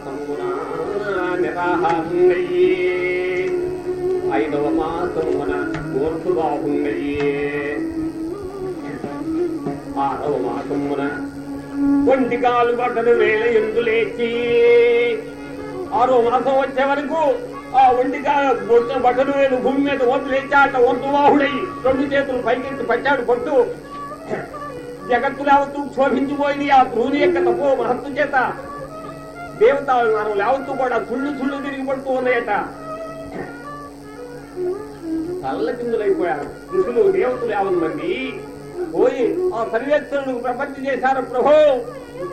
మాసమున నిరాహారుండయ్యే ఐదవ మాసమున మూర్ఖుబాహుండయ్యే ఆరవ మాసమున ఒంటి కాలు బట్టలు వేల ఎందు లేచి ఆరో మాసం వచ్చే వరకు ఆ ఒంటిగా బట్టలు వేలు భూమి మీద వంతు లేచాట వంతు వాహుడై రెండు చేతులు పైకెత్తి పట్టాడు పట్టు జగత్తు క్షోభించిపోయింది ఆ ధ్రువుని యొక్క తపో మహత్తు చేత దేవతా మనం లేవత్తు కూడా తుళ్ళు తుళ్ళు తిరిగి పడుతూ ఉన్నాయట. తల్ల కిందులైపోయారు ఋషులు దేవతలు యావన్ మంది పోయి ఆ సర్వేశ్వరుడు ప్రపంచ చేశారు ప్రభు.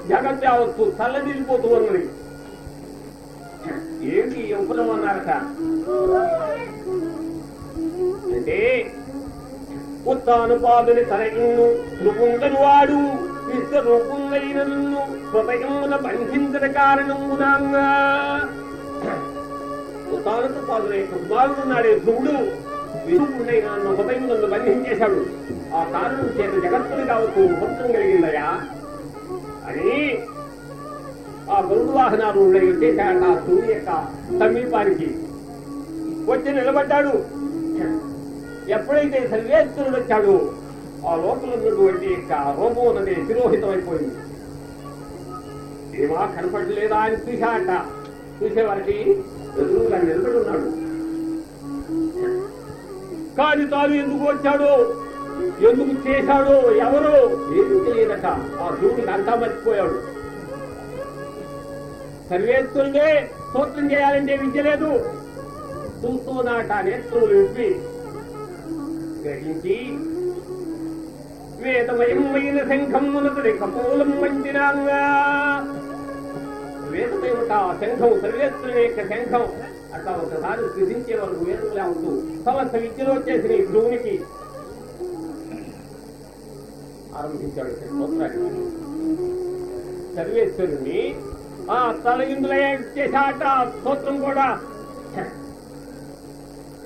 జగత్ యావత్తు తల్లదిరిగిపోతూ ఉన్నది. ఏంటి ఎంపులం అన్నారట? అంటే ఉత్తానుపాదుని తనయును రూపుండను వాడు విశ్వరూపుంగైన నిన్ను స్వతయమున బంధించిన కారణమునంగా ఉత్తానుత పాదుల యొక్క కుమారుడున్నాడే ధ్రువుడు విరూపుడైన హృదయం నన్ను బంధించేశాడు. ఆ కారణం చేత జగత్తుని కావచ్చు భక్తం కలిగిందయా? అని ఆ గరుడు వాహనాలు వచ్చేసాడు ఆ సూర్య యొక్క సమీపానికి. వచ్చి నిలబడ్డాడు. ఎప్పుడైతే సర్వేశ్వరుడు వచ్చాడు ఆ లోపల ఉన్నటువంటి యొక్క రూపం ఉన్నది తిరోహితం అయిపోయింది ఏమా కనపడలేదా అని చూశాట చూసేవారికి ఎదురుగా నిలబడి ఉన్నాడు. కానీ తాను ఎందుకు వచ్చాడో ఎందుకు చేశాడో ఎవరో ఏమి తెలియదట. ఆ దేవుడికి అంతా మర్చిపోయాడు. సర్వేశ్వరుడే స్తోత్రం చేయాలంటే విద్య లేదు. చూస్తూ నాట నేత్రులు విప్పి గ్రహించి శ్వేతమయమైన శంఖం మునతుడి కపోలం వంటినాంగా వేదమేమిట శంఖం సర్వేశ్వరుని యొక్క శంఖం. అట్లా ఒకసారి సృజించే వరకు వేదములే ఉంటూ సమస్త విద్యలో వచ్చేసిన ఈ ధ్రువునికి ఆరంభించాడు స్తోత్రాన్ని. సర్వేశ్వరుని ఆ తల ఇందులో చేశాట స్తోత్రం కూడా.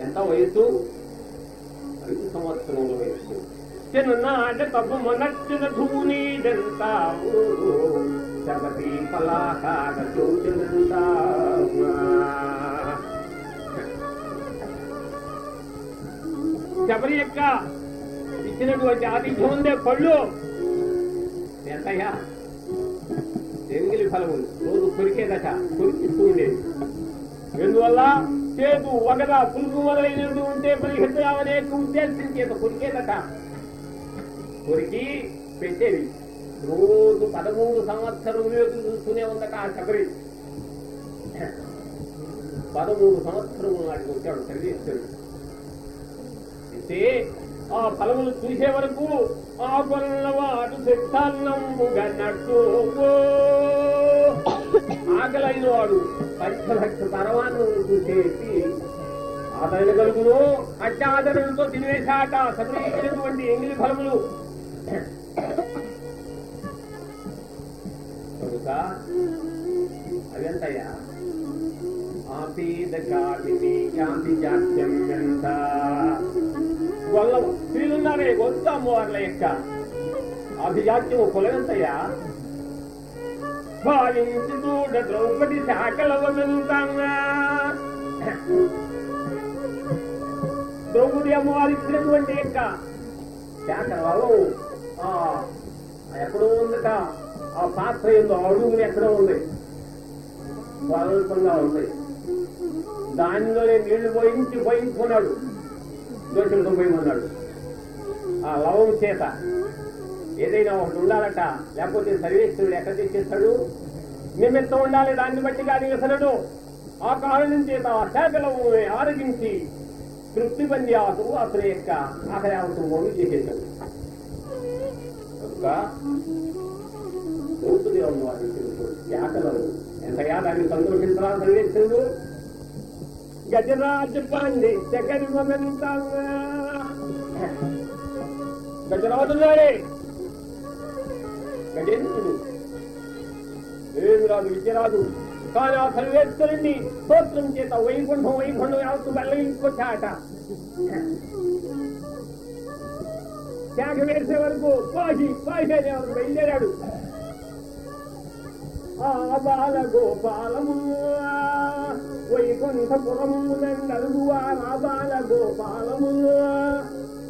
ఎంత వయసు ఐదు సంవత్సరముల వయసు చిన్ననాట తప్పు మొనచ్చిన ధూనీడంతావు శబరి పలాకాడ శబరి యొక్క ఇచ్చినటువంటి ఆతిథ్యం ఉందే పళ్ళు. ఎంతయ్యా ఎంగిలి ఫలము రోజు కొరికేదట కొరికిస్తూ ఉండేది ఎందువల్ల? చేతు ఒకదా పులుగు మొదలైనట్టు ఉంటే పరిహెత్తరావనే ఉద్దేశం చేత కొరికేదట కొరికి పెట్టేది రోజు పదమూడు సంవత్సరములు ఎదురు చూస్తూనే ఉందట ఆ శబరి పదమూడు సంవత్సరములు నాటికి వచ్చాడు సర్వేశ్వరుడు అయితే ఆ ఫలములు చూసే వరకు ఆ కొల్లవాడు శిక్షాన్నంబుగన్నట్టు ఆకలైన వాడు పంచభక్ష పరమాన్నం చూసేసి ఆదరణ కలుగును అత్యాదరణతో తినేశాట. సపరీచినటువంటి ఎంగిలి ఫలములు అదెంతయ్యా. ఆపీద జాత్యం ఎంత గొల్ల స్త్రీలున్నారే గొంత అమ్మవార్ల యొక్క అభిజాత్యము కులగంతయ్యా భావించి చూడ ద్రౌపది శాకలవమెంతంగా ద్రౌపది అమ్మవారి ఇచ్చినటువంటి యొక్క శాకలవం ఎక్కడో ఉందట. ఆ పాత్ర ఎందు అడుగుని ఎక్కడో ఉంది. స్వల్పంగా ఉంది. దానిలోనే నీళ్ళు పోయించి పోయించుకున్నాడు. దోషులతో పోయమన్నాడు ఆ లవం చేత ఏదైనా ఒకటి ఉండాలట. లేకపోతే సర్వేశ్వరుడు ఎక్కడ తెచ్చేస్తాడు? నిమిత్తం ఉండాలి. దాన్ని బట్టి కానీ వ్యసనడు ఆ కారణం చేత ఆ శాఖలము ఆరగించి తృప్తి పొంది ఆ సువాసుల యొక్క ఆఖరి అవసరం చేసేశాడు యొక్క ద్రౌపది వారి తెలుసు శాఖలను ఎంతగా దాన్ని సంతోషించాలని సర్వేశ్వరుడు గజరాజు పాండి జగన్మంతంగా గజరాజున్నాడే గజేంద్రుడు ఏమి విద్యరాజు విద్య కానీ ఆ సర్వేశ్వరుణ్ణి స్తోత్రం చేత వైకుంఠం వైకుంఠం యావత్తు వెళ్ళగించుకొచ్చాట త్యాగ వేసే వరకు పాసి పాసి అనే వరకు బయలుదేరాడు. ఆ బాల గోపాలము వైకుంఠపురము నందరు బాల గోపాలము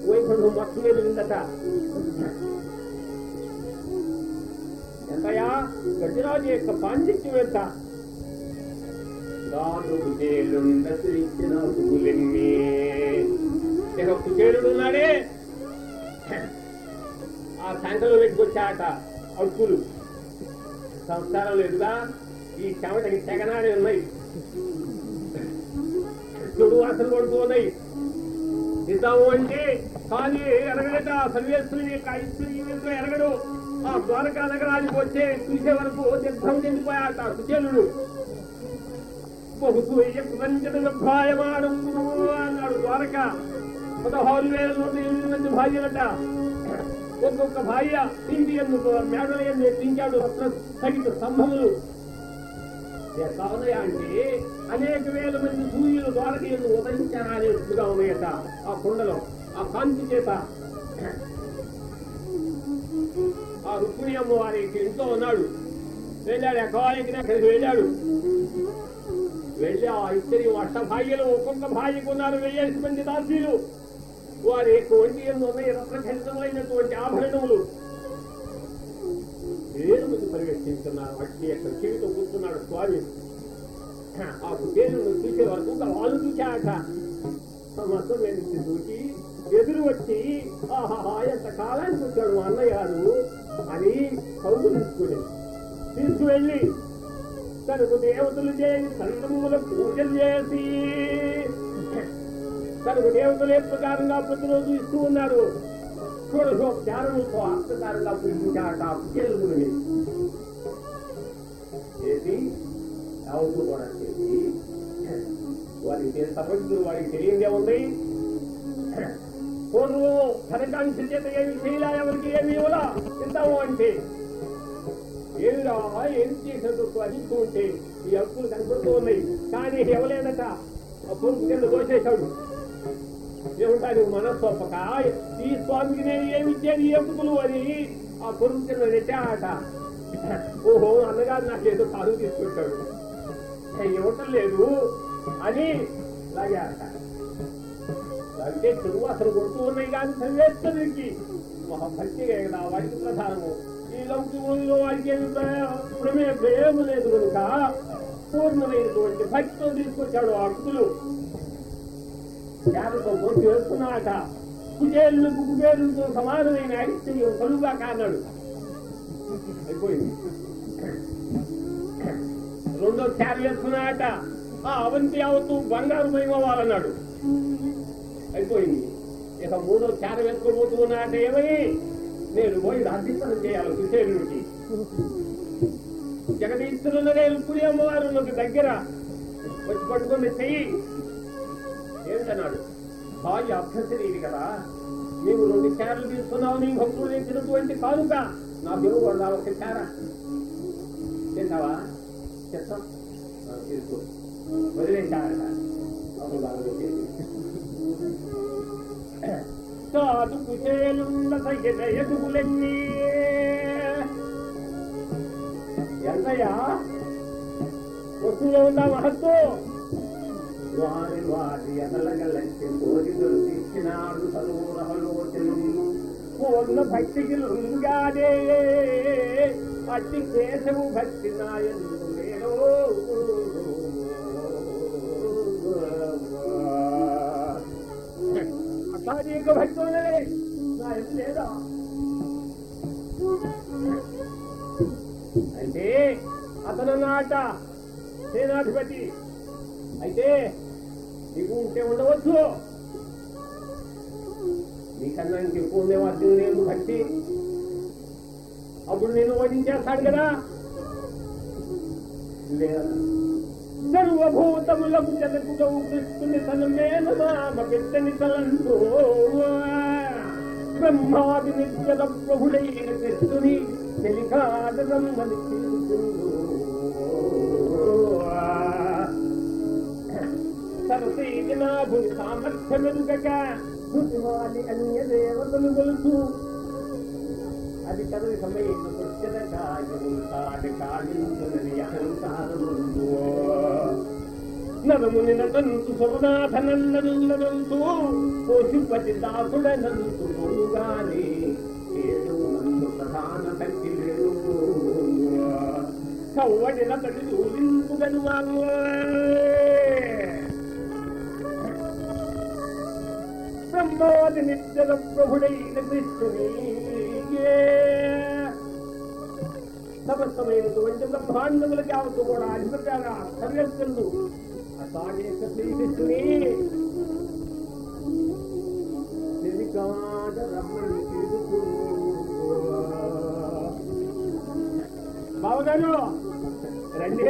వైకుంఠం మొత్తం వెళ్ళిందట. ఎంతయా గజరాజు యొక్క పాండిత్యం ఎంత? దాను కుచేలుండసిరిచిన పూలెన్ని ఇక కుచేలుడు ఉన్నాడే. ఆ సంఖ్యలో పెట్టుకొచ్చాట అడుకులు సంస్కారం లేదుగా ఈ చెమటకి తెగనాడే ఉన్నాయి. చెడు వాసన పడుతున్నాయి నిజాము అంటే కానీ ఎరగడట సర్వేశ్వరుని యొక్క ఐశ్వర్యంతో ఎరగడు? ఆ ద్వారకా నగరానికి వచ్చే చూసే వరకు దిగ్ధం చెందిపోయాట కుచేలుడు అన్నాడు ద్వారక. పదహారు వేల నూట ఎనిమిది మంది భార్యలట. ఒక్కొక్క భార్య తిండి ఎందుకు మేడలు ఎందు ఎత్తించాడు రత్న సహిత స్తంభములు అంటే అనేక వేల మంది సూర్యులు ద్వారకీయులు ఎందు అనే అనేట్టుగా ఉన్నాయట ఆ కొండలో ఆ కాంతి చేత. ఆ రుక్మిణి అమ్మవారి ఇంట్లో ఉన్నాడు. వెళ్ళాడు ఎక్కడికి అక్కడికి వెళ్ళాడు. వెళ్ళి ఆ ఇద్దరి అష్ట భాగ్యలు ఒక్కొక్క భార్యకు ఉన్నారు వెయ్యేసి మంది దాసీలు. వారి యొక్క ఒంటి రత్నఖండితమైనటువంటి ఆభరణములు. వేరు మంది పరిగెత్తిస్తున్నారు వచ్చి అక్కడ చెవితో కూర్చున్నాడు స్వామి. ఆ కుచేరును చూసే వరకు వాళ్ళు చూశాక మొత్తం వెనక్కి చూసి ఎదురు వచ్చి ఆహాహా ఎంత కాలానికి వచ్చాడు మా అన్నయ్య గారు అని కౌలు తీసుకుని తీసుకువెళ్ళి తనకు దేవతలు చేసి సంతముల పూజలు చేసి తనకు దేవతలు ఏ ప్రకారంగా ప్రతిరోజు ఇస్తూ ఉన్నారు. షోడశోపచారములతో అర్థకారంగా పూజించాట కుచేలుని చేసి అవుతూ కూడా చేసి వారికి తపస్సులు వారికి తెలియదే ఉంది. పూర్వం ధనకాంక్ష చేత ఏమి చేయలే ఎవరికి ఏమి ఇవ్వలా? ఇద్దాము అంటే. ఏమిరా ఏం చేసినట్టు అడిగితూ ఉంటే ఈ హక్కులు కనపడుతూ ఉన్నాయి. కానీ ఎవలేదట? ఆ పొరుగు కింద దోచేశాడు ఏమంటారు మనస్సు ఈ స్వామికి నేను ఏమి ఇచ్చేది ఈ అని ఆ పొరుగు నెట్టాట ఓహో అన్నగారు నాకేదో కాదు తీసుకుంటాడు ఇవ్వటం లేదు అని లాగాట అంటే చెరువు అసలు కొడుతూ ఉన్నాయి కానీ సర్వేశ్వరుడికి మహాభక్తిగా కదా వాడికి ప్రధానము. ఈ లౌకికంలో వాడికి ఏమి ప్రమే ప్రేమ లేదు కనుక పూర్ణమైనటువంటి భక్తితో తీసుకొచ్చాడు ఆ అర్థులు శారతో పోటీ వేసుకున్నాక కుచేరులకు కుబేరులతో సమానమైన ఐశ్వర్యం కలుగా కాన్నాడు అయిపోయింది. రెండో చార వేసుకున్నాక ఆ అవంతి యావత్తు బంగారు మహిమవాలన్నాడు అయిపోయింది. ఇక మూడో చార వేసుకోబోతూ ఉన్నాట ఏమని? నేను పోయి అర్ధిపనం చేయాలి కుచేరుడికి జగదీశ్వరులనే పులి అమ్మవారు నాకు దగ్గర. వచ్చి పట్టుకుని చెయ్యి. ఏమిటన్నాడు భార్య అభ్యర్థి కదా? నీవు రెండు చేరలు తీసుకున్నావు నీ భక్తులు ఇచ్చినటువంటి కానుక. నా దేవుడు వండాలి ఒక చేర తింటావా చెప్తాం తీసుకో. వదిలేశారట. అవును సాధు కుచేలున్న సహిత ఎంతయ్యా? వస్తువులో ఉందా మహత్వం? వారి వారి ఎదలగలంటే కోరి దొరికినాడు సలోరహలోచనము పూర్ణ భక్తికి లుంగాదే అట్టి కేశవు భక్తి నాయను లేడో అట్లాంటి యొక్క భక్తి లేదా? అంటే అతను నాట సేనాధిపతి అయితే నీకు ఉంటే ఉండవచ్చు. నీకన్నా ఇంకెక్కువ ఉండే అర్జును నేను భక్తి అప్పుడు నేను ఓడించేస్తాడు కదా. లేదా సర్వభూతములకు జగతుడవు కృష్ణుని తనమేన నామ పెద్దని తలంటూ బ్రహ్మాది నిత్యద ప్రభుడైన కృష్ణుని తెలికాదనమ్మని సరసీది నాభుని సామర్థ్యమెదుగక శృతివాది అన్య దేవతలు గొలుసు అది చదివి సమయంలో నిత్యద కార్యములు తాటి కాళించునని అహంకారము నరముని నటంతు సురనాథ నల్లనల్లనంతు పోషిపతి దాసుడనంతు గాని ఏడు నందు ప్రధాన శక్తి లేదు కవ్వడి నతడి చూలింపుగను బ్రహ్మాది నిత్యద ప్రభుడైన కృష్ణుని సమస్తమైనటువంటి బ్రహ్మాండములకి ఆవుతూ కూడా అధిపతిగా సర్వేశ్వరుడు అసాగే శ్రీకృష్ణుని నిర్వికాద రమ్మని తిరుగుతూ బావగారు రండి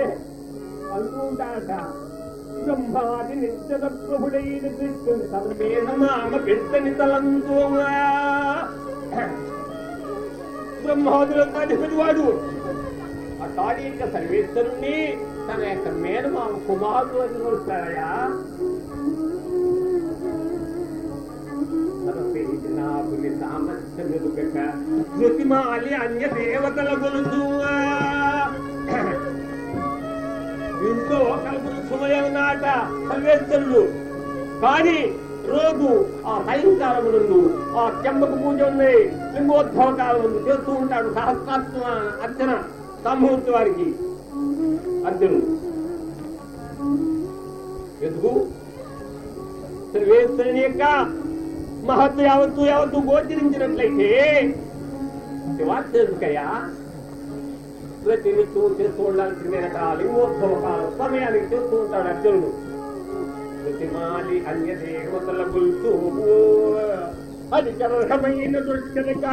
అంటూ ఉంటారట బ్రహ్మాది నిత్యద ప్రభుడైన కృష్ణుని సర్వేదమామ పెద్దని తలంతో బ్రహ్మాదులకు అధిపతి వాడు ఆ తాడి యొక్క సర్వేశ్వరుణ్ణి తన యొక్క మేనమామ కుమారుడు అని కొలుస్తాడయా పులి సామర్థ్యం ఎదుగక శృతిమాలి అన్య దేవతల గొలుసు ఇంట్లో నాట సర్వేశ్వరుడు కానీ రోజు ఆ సాయంకాలమునందు ఆ చెంబకు పూజ ఉంది లింగోద్భవ కాలముందు చేస్తూ ఉంటాడు సహస్రాత్మ అర్చన సంభూతి వారికి. అర్జునుడు ఎందుకు? సర్వేశ్వరుని యొక్క మహత్వ యావత్తు యావత్తు గోచరించినట్లయితే శివార్థకయ్యా ప్రతి నిత్యం చూడడానికి ఉండాల్సింది వెనక లింగోద్భవ కాలం సమయానికి చేస్తూ ఉంటాడు అర్జునుడు. ప్రతిమాలి అన్య దేవతల గుల్తూ అది గర్హమైన దుర్గత